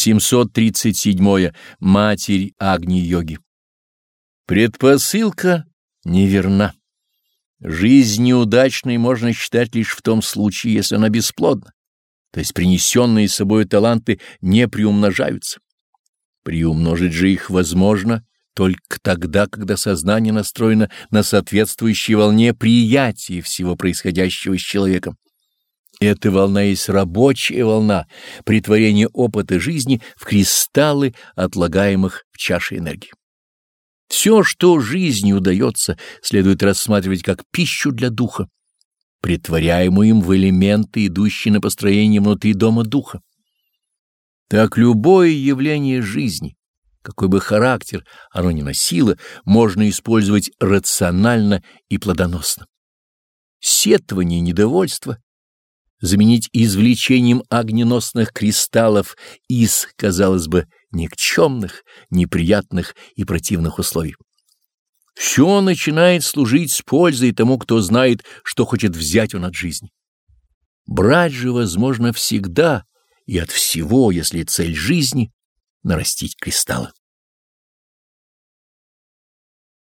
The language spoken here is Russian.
737. Матерь Агни-йоги. Предпосылка неверна. Жизнь неудачной можно считать лишь в том случае, если она бесплодна, то есть принесенные с собой таланты не приумножаются. Приумножить же их возможно только тогда, когда сознание настроено на соответствующей волне приятия всего происходящего с человеком. Эта волна есть рабочая волна, притворение опыта жизни в кристаллы, отлагаемых в чаше энергии. Все, что жизни удается, следует рассматривать как пищу для духа, притворяемую им в элементы, идущие на построение внутри дома духа. Так любое явление жизни, какой бы характер оно ни носило, можно использовать рационально и плодоносно. Сетование, недовольство заменить извлечением огненосных кристаллов из, казалось бы, никчемных, неприятных и противных условий. Все начинает служить с пользой тому, кто знает, что хочет взять он от жизни. Брать же возможно всегда и от всего, если цель жизни — нарастить кристаллы.